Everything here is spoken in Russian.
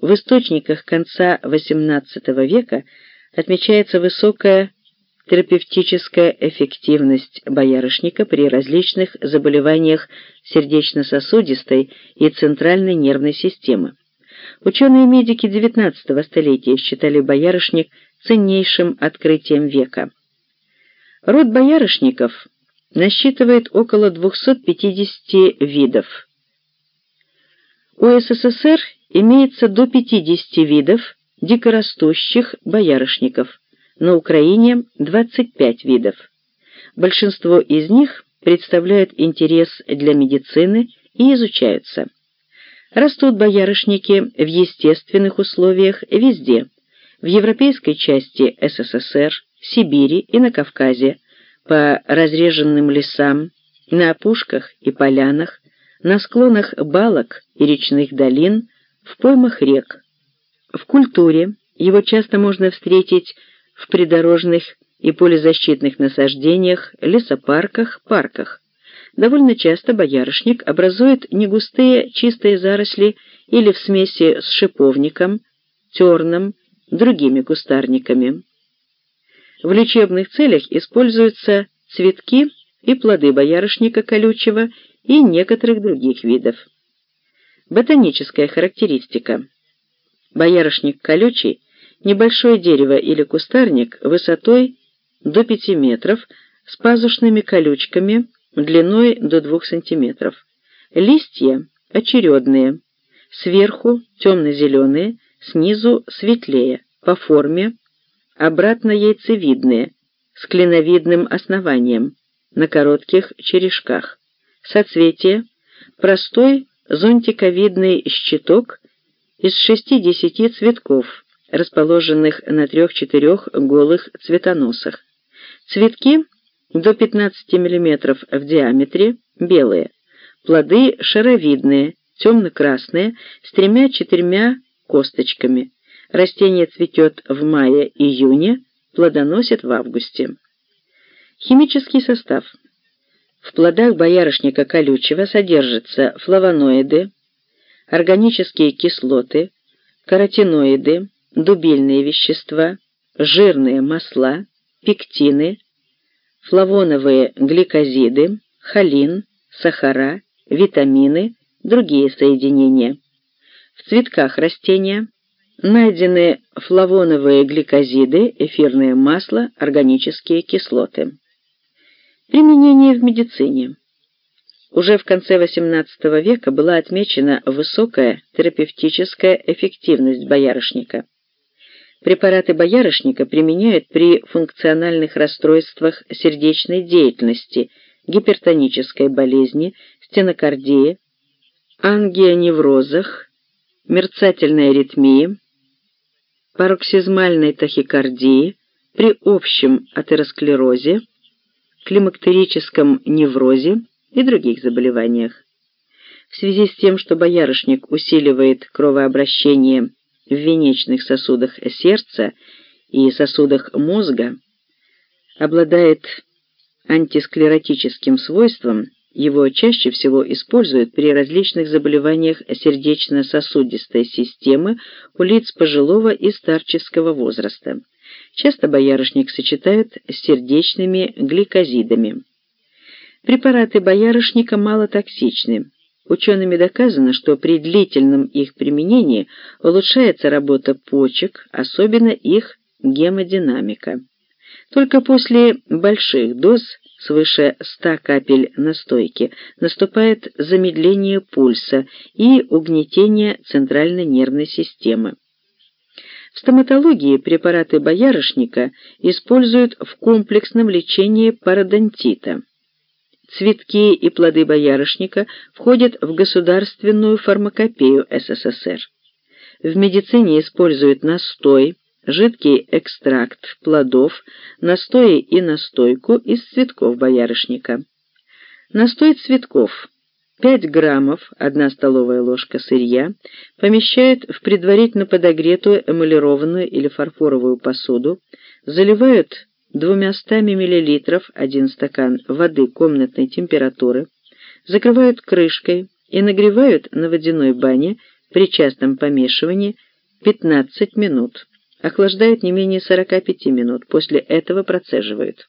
В источниках конца XVIII века отмечается высокая терапевтическая эффективность боярышника при различных заболеваниях сердечно-сосудистой и центральной нервной системы. Ученые-медики XIX столетия считали боярышник ценнейшим открытием века. Род боярышников насчитывает около 250 видов. У СССР имеется до 50 видов дикорастущих боярышников, на Украине 25 видов. Большинство из них представляют интерес для медицины и изучаются. Растут боярышники в естественных условиях везде, в европейской части СССР, Сибири и на Кавказе, по разреженным лесам, на опушках и полянах, на склонах балок и речных долин, в поймах рек. В культуре его часто можно встретить в придорожных и полезащитных насаждениях, лесопарках, парках. Довольно часто боярышник образует негустые чистые заросли или в смеси с шиповником, терном, другими кустарниками. В лечебных целях используются цветки и плоды боярышника колючего и некоторых других видов. Ботаническая характеристика. Боярышник колючий – небольшое дерево или кустарник высотой до 5 метров с пазушными колючками длиной до 2 сантиметров. Листья очередные, сверху темно-зеленые, снизу светлее, по форме обратно яйцевидные, с клиновидным основанием, на коротких черешках. Соцветие – простой зонтиковидный щиток из 6-10 цветков, расположенных на трех-четырех голых цветоносах. Цветки до 15 мм в диаметре, белые. Плоды шаровидные, темно-красные, с тремя-четырьмя косточками. Растение цветет в мае-июне, плодоносит в августе. Химический состав. В плодах боярышника колючего содержатся флавоноиды, органические кислоты, каротиноиды, дубильные вещества, жирные масла, пектины, флавоновые гликозиды, холин, сахара, витамины, другие соединения. В цветках растения найдены флавоновые гликозиды, эфирное масло, органические кислоты. Применение в медицине. Уже в конце XVIII века была отмечена высокая терапевтическая эффективность боярышника. Препараты боярышника применяют при функциональных расстройствах сердечной деятельности, гипертонической болезни, стенокардии, ангионеврозах, мерцательной аритмии, пароксизмальной тахикардии, при общем атеросклерозе, климактерическом неврозе и других заболеваниях. В связи с тем, что боярышник усиливает кровообращение в венечных сосудах сердца и сосудах мозга, обладает антисклеротическим свойством, его чаще всего используют при различных заболеваниях сердечно-сосудистой системы у лиц пожилого и старческого возраста. Часто боярышник сочетают с сердечными гликозидами. Препараты боярышника малотоксичны. Учеными доказано, что при длительном их применении улучшается работа почек, особенно их гемодинамика. Только после больших доз свыше 100 капель настойки, наступает замедление пульса и угнетение центральной нервной системы. В стоматологии препараты боярышника используют в комплексном лечении пародонтита. Цветки и плоды боярышника входят в государственную фармакопею СССР. В медицине используют настой, жидкий экстракт плодов, настои и настойку из цветков боярышника. Настой цветков 5 граммов, 1 столовая ложка сырья, помещают в предварительно подогретую эмалированную или фарфоровую посуду, заливают 200 мл 1 стакан воды комнатной температуры, закрывают крышкой и нагревают на водяной бане при частом помешивании 15 минут. Охлаждают не менее 45 минут, после этого процеживают.